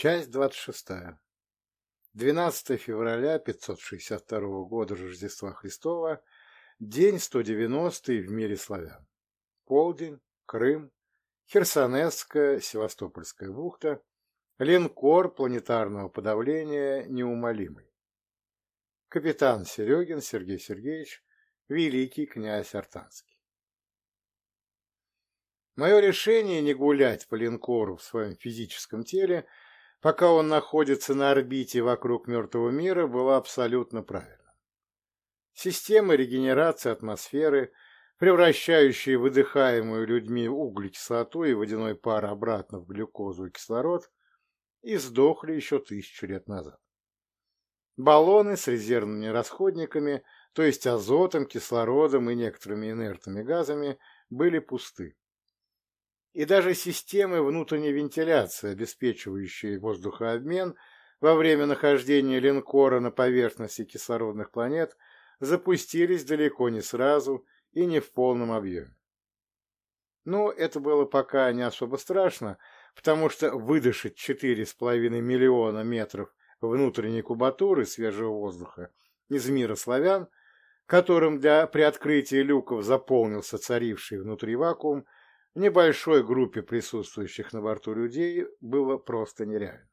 Часть двадцать шестая. 12 февраля 562 года Рождества Христова, день 190 в мире славян. Полдень, Крым, Херсонесская, Севастопольская бухта, линкор планетарного подавления неумолимый. Капитан Серегин Сергей Сергеевич, великий князь Артанский. Мое решение не гулять по линкору в своем физическом теле, пока он находится на орбите вокруг мертвого мира, было абсолютно правильно. Система регенерации атмосферы, превращающая выдыхаемую людьми углекислоту и водяной пар обратно в глюкозу и кислород, издохли еще тысячу лет назад. Баллоны с резервными расходниками, то есть азотом, кислородом и некоторыми инертными газами, были пусты и даже системы внутренней вентиляции, обеспечивающие воздухообмен во время нахождения линкора на поверхности кислородных планет, запустились далеко не сразу и не в полном объеме. Но это было пока не особо страшно, потому что выдышать 4,5 миллиона метров внутренней кубатуры свежего воздуха из мира славян, которым для приоткрытия люков заполнился царивший внутри вакуум, небольшой группе присутствующих на борту людей было просто нереально.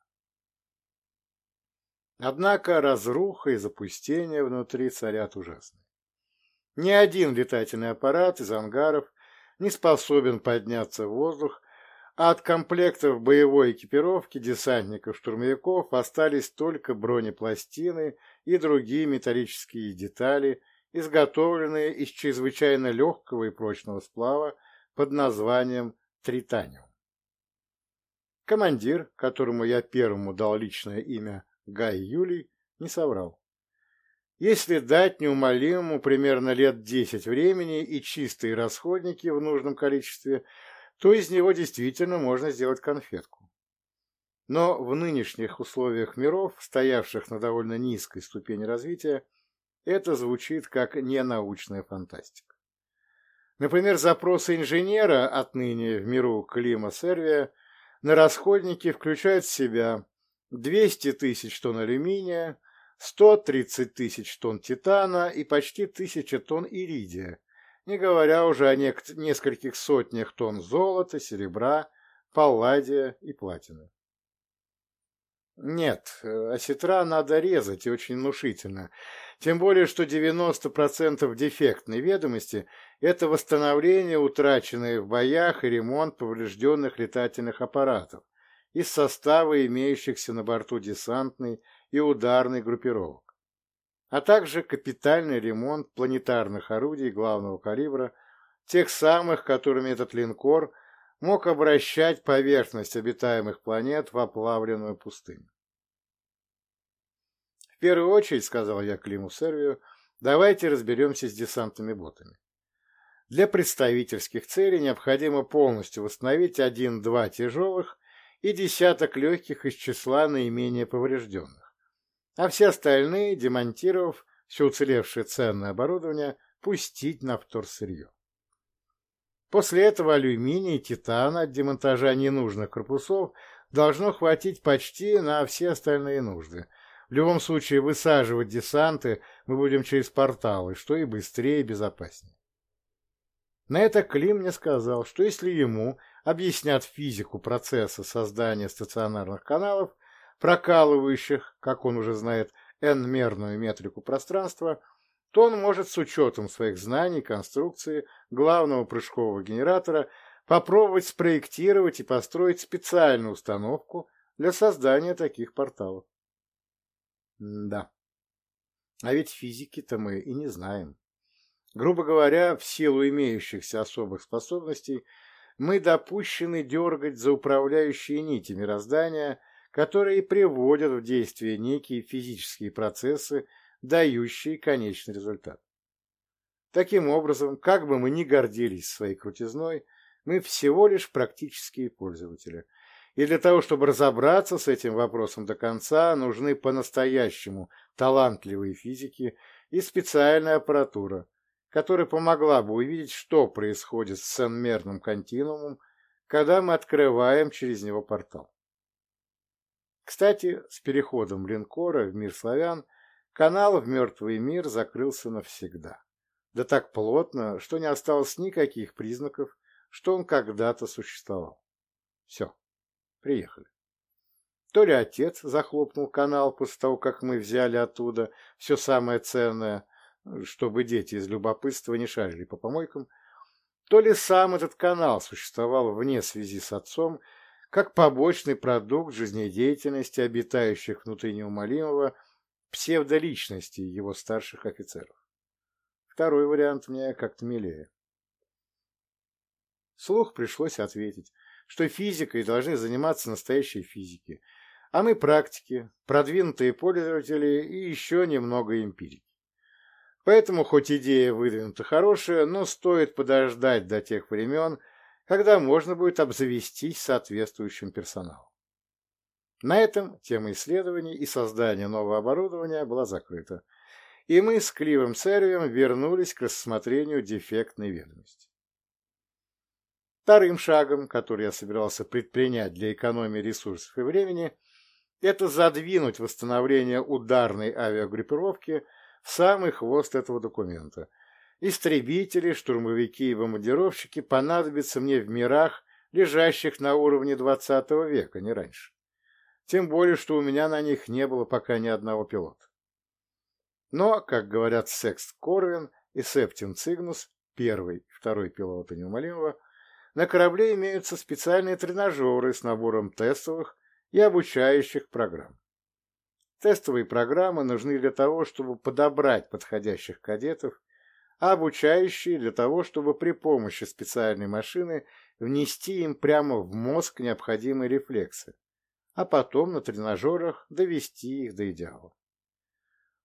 Однако разруха и запустение внутри царят ужасные. Ни один летательный аппарат из ангаров не способен подняться в воздух, а от комплектов боевой экипировки десантников-штурмовиков остались только бронепластины и другие металлические детали, изготовленные из чрезвычайно легкого и прочного сплава, под названием Тританиум. Командир, которому я первому дал личное имя Гай Юлий, не соврал. Если дать неумолимому примерно лет десять времени и чистые расходники в нужном количестве, то из него действительно можно сделать конфетку. Но в нынешних условиях миров, стоявших на довольно низкой ступени развития, это звучит как ненаучная фантастика. Например, запросы инженера отныне в миру Клима Сервия на расходники включают в себя 200 тысяч тонн алюминия, 130 тысяч тонн титана и почти 1000 тонн иридия, не говоря уже о нескольких сотнях тонн золота, серебра, палладия и платины. Нет, осетра надо резать и очень внушительно, тем более, что 90% дефектной ведомости – это восстановление утраченных в боях и ремонт поврежденных летательных аппаратов из состава имеющихся на борту десантной и ударной группировок, а также капитальный ремонт планетарных орудий главного калибра, тех самых, которыми этот линкор мог обращать поверхность обитаемых планет в оплавленную пустыню. В первую очередь, сказал я Климу Сервию, давайте разберемся с десантными ботами. Для представительских целей необходимо полностью восстановить один-два тяжелых и десяток легких из числа наименее поврежденных, а все остальные, демонтировав все уцелевшее ценное оборудование, пустить на вторсырье. После этого алюминия и титана от демонтажа ненужных корпусов должно хватить почти на все остальные нужды – в любом случае, высаживать десанты мы будем через порталы, что и быстрее и безопаснее. На это Клим мне сказал, что если ему объяснят физику процесса создания стационарных каналов, прокалывающих, как он уже знает, n-мерную метрику пространства, то он может с учетом своих знаний конструкции главного прыжкового генератора попробовать спроектировать и построить специальную установку для создания таких порталов. Да. А ведь физики-то мы и не знаем. Грубо говоря, в силу имеющихся особых способностей, мы допущены дергать за управляющие нити мироздания, которые приводят в действие некие физические процессы, дающие конечный результат. Таким образом, как бы мы ни гордились своей крутизной, мы всего лишь практические пользователи – и для того, чтобы разобраться с этим вопросом до конца, нужны по-настоящему талантливые физики и специальная аппаратура, которая помогла бы увидеть, что происходит с сенмерным континуумом, когда мы открываем через него портал. Кстати, с переходом линкора в мир славян канал в мертвый мир закрылся навсегда. Да так плотно, что не осталось никаких признаков, что он когда-то существовал. Все, приехали. То ли отец захлопнул канал после того, как мы взяли оттуда все самое ценное, чтобы дети из любопытства не шарили по помойкам, то ли сам этот канал существовал вне связи с отцом, как побочный продукт жизнедеятельности обитающих внутри неумолимого псевдоличности его старших офицеров. Второй вариант мне как-то милее. Слух пришлось ответить, что физикой должны заниматься настоящие физики, а мы практики, продвинутые пользователи и еще немного эмпирики. Поэтому, хоть идея выдвинута хорошая, но стоит подождать до тех времен, когда можно будет обзавестись соответствующим персоналом. На этом тема исследований и создания нового оборудования была закрыта, и мы с Кливом Сервием вернулись к рассмотрению дефектной ведомости. Вторым шагом, который я собирался предпринять для экономии ресурсов и времени, это задвинуть восстановление ударной авиагруппировки в самый хвост этого документа. Истребители, штурмовики и бомбардировщики понадобятся мне в мирах, лежащих на уровне XX века, не раньше. Тем более, что у меня на них не было пока ни одного пилота. Но, как говорят Секст Корвин и Септин Цигнус, первый и второй пилоты неумолимого, на корабле имеются специальные тренажеры с набором тестовых и обучающих программ. Тестовые программы нужны для того, чтобы подобрать подходящих кадетов, а обучающие для того, чтобы при помощи специальной машины внести им прямо в мозг необходимые рефлексы, а потом на тренажерах довести их до идеала.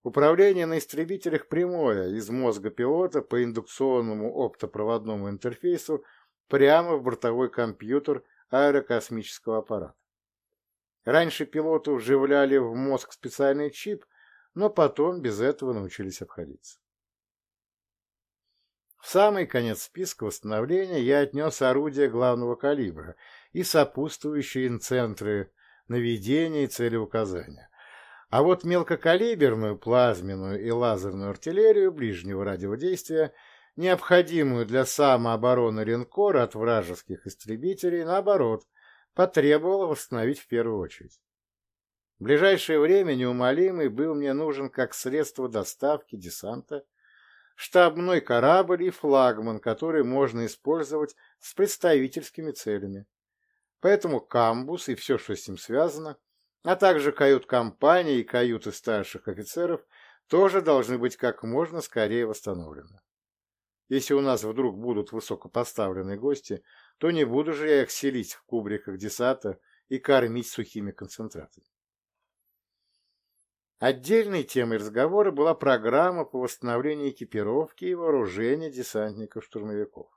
Управление на истребителях прямое, из мозга пилота по индукционному оптопроводному интерфейсу прямо в бортовой компьютер аэрокосмического аппарата. Раньше пилоту вживляли в мозг специальный чип, но потом без этого научились обходиться. В самый конец списка восстановления я отнес орудия главного калибра и сопутствующие им центры наведения и целеуказания, а вот мелкокалиберную, плазменную и лазерную артиллерию ближнего радиодействия, необходимую для самообороны линкора от вражеских истребителей, наоборот, потребовало восстановить в первую очередь. В ближайшее время неумолимый был мне нужен как средство доставки десанта, штабной корабль и флагман, который можно использовать с представительскими целями. Поэтому камбус и все, что с ним связано – а также кают-компания и каюты старших офицеров тоже должны быть как можно скорее восстановлены. Если у нас вдруг будут высокопоставленные гости, то не буду же я их селить в кубриках десата и кормить сухими концентратами. Отдельной темой разговора была программа по восстановлению экипировки и вооружения десантников-штурмовиков.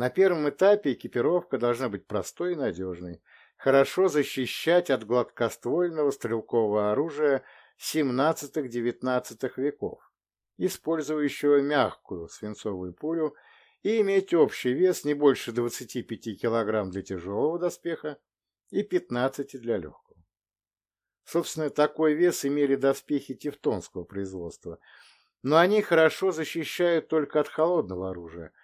На первом этапе экипировка должна быть простой и надежной, хорошо защищать от гладкоствольного стрелкового оружия XVII-XIX веков, использующего мягкую свинцовую пулю и иметь общий вес не больше 25 кг для тяжелого доспеха и 15 для легкого. Собственно, такой вес имели доспехи тевтонского производства, но они хорошо защищают только от холодного оружия,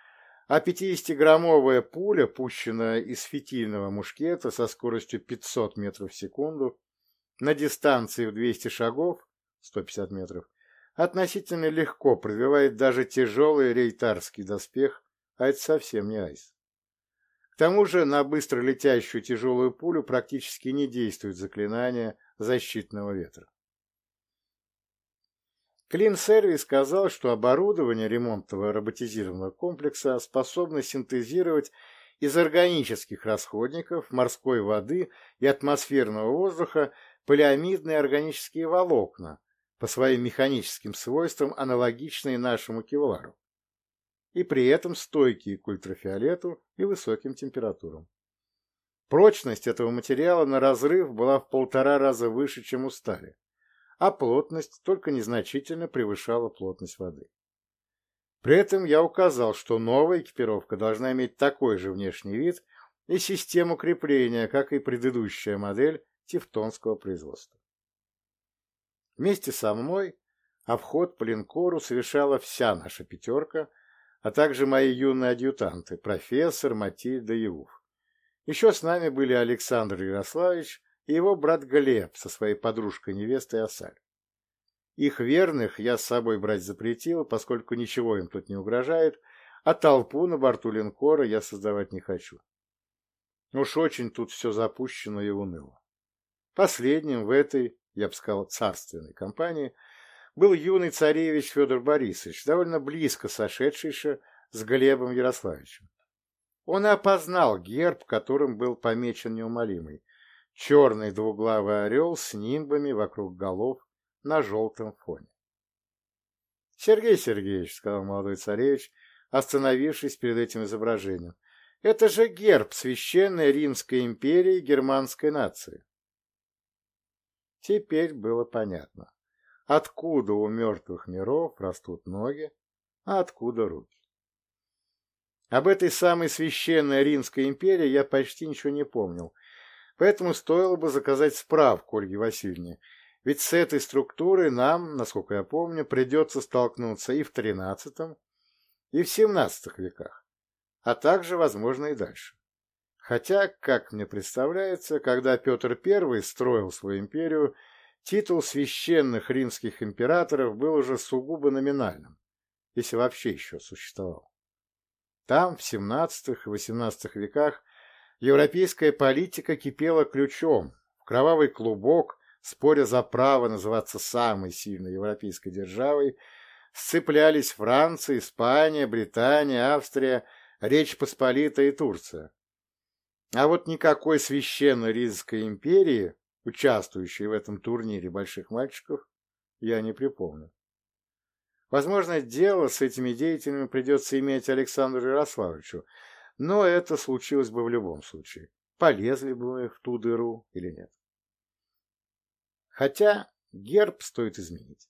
а 50-граммовая пуля, пущенная из фитильного мушкета со скоростью 500 метров в секунду на дистанции в 200 шагов, 150 метров, относительно легко пробивает даже тяжелый рейтарский доспех, а это совсем не айс. К тому же на быстро летящую тяжелую пулю практически не действует заклинание защитного ветра. Клин-сервис сказал, что оборудование ремонтного роботизированного комплекса способно синтезировать из органических расходников, морской воды и атмосферного воздуха полиамидные органические волокна, по своим механическим свойствам аналогичные нашему кевлару, и при этом стойкие к ультрафиолету и высоким температурам. Прочность этого материала на разрыв была в полтора раза выше, чем у стали а плотность только незначительно превышала плотность воды. При этом я указал, что новая экипировка должна иметь такой же внешний вид и систему крепления, как и предыдущая модель тевтонского производства. Вместе со мной обход по линкору совершала вся наша пятерка, а также мои юные адъютанты, профессор Матильда Иуф. Еще с нами были Александр Ярославович и его брат Глеб со своей подружкой-невестой Асаль. Их верных я с собой брать запретил, поскольку ничего им тут не угрожает, а толпу на борту линкора я создавать не хочу. Уж очень тут все запущено и уныло. Последним в этой, я бы сказал, царственной компании был юный царевич Федор Борисович, довольно близко сошедшийся с Глебом Ярославичем. Он опознал герб, которым был помечен неумолимый. Черный двуглавый орел с нимбами вокруг голов на желтом фоне. — Сергей Сергеевич, — сказал молодой царевич, остановившись перед этим изображением, — это же герб священной Римской империи германской нации. Теперь было понятно, откуда у мертвых миров растут ноги, а откуда руки. Об этой самой священной Римской империи я почти ничего не помнил, поэтому стоило бы заказать справку Ольге Васильевне, ведь с этой структурой нам, насколько я помню, придется столкнуться и в XIII, и в XVII веках, а также, возможно, и дальше. Хотя, как мне представляется, когда Петр I строил свою империю, титул священных римских императоров был уже сугубо номинальным, если вообще еще существовал. Там, в XVII и XVIII веках, европейская политика кипела ключом, кровавый клубок, споря за право называться самой сильной европейской державой, сцеплялись Франция, Испания, Британия, Австрия, Речь Посполитая и Турция. А вот никакой священной Ризской империи, участвующей в этом турнире больших мальчиков, я не припомню. Возможно, дело с этими деятелями придется иметь Александру Ярославовичу, но это случилось бы в любом случае. Полезли бы мы в ту дыру или нет. Хотя герб стоит изменить.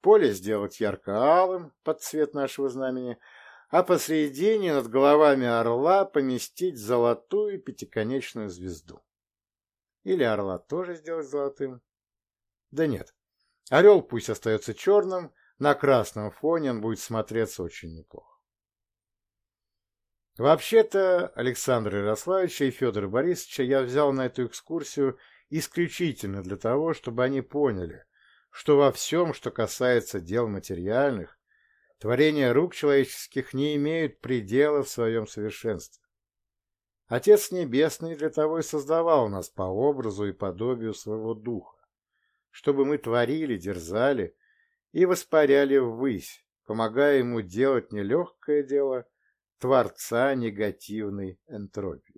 Поле сделать ярко-алым под цвет нашего знамени – а посредине над головами орла поместить золотую пятиконечную звезду. Или орла тоже сделать золотым? Да нет. Орел пусть остается черным, на красном фоне он будет смотреться очень неплохо. Вообще-то Александра Ярославича и Федора Борисовича я взял на эту экскурсию исключительно для того, чтобы они поняли, что во всем, что касается дел материальных, Творения рук человеческих не имеют предела в своем совершенстве. Отец Небесный для того и создавал нас по образу и подобию своего духа, чтобы мы творили, дерзали и воспаряли ввысь, помогая ему делать нелегкое дело Творца негативной энтропии.